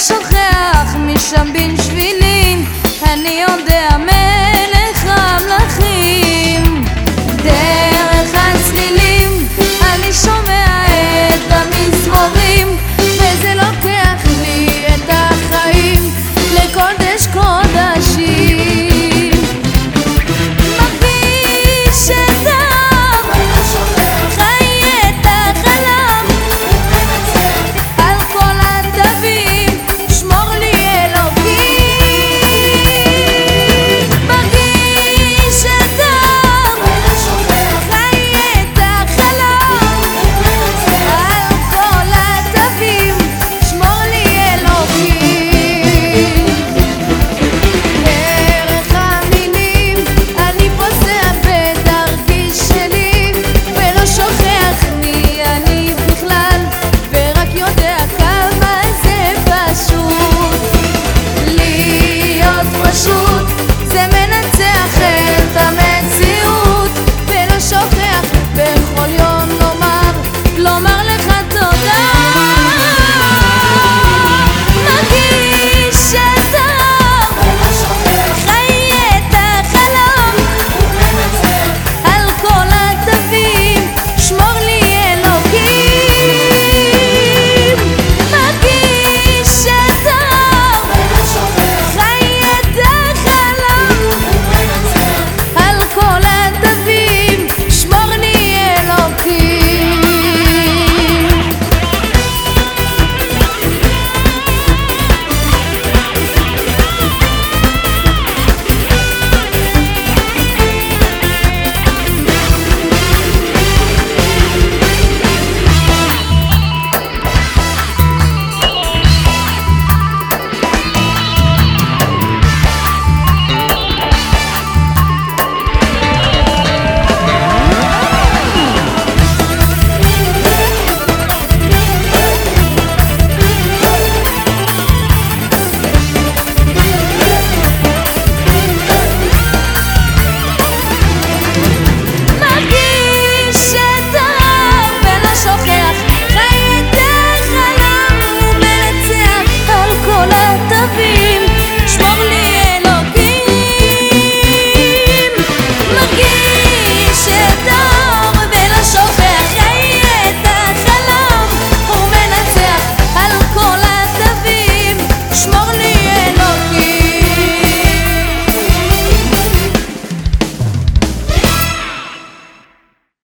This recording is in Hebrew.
לשכח משם בן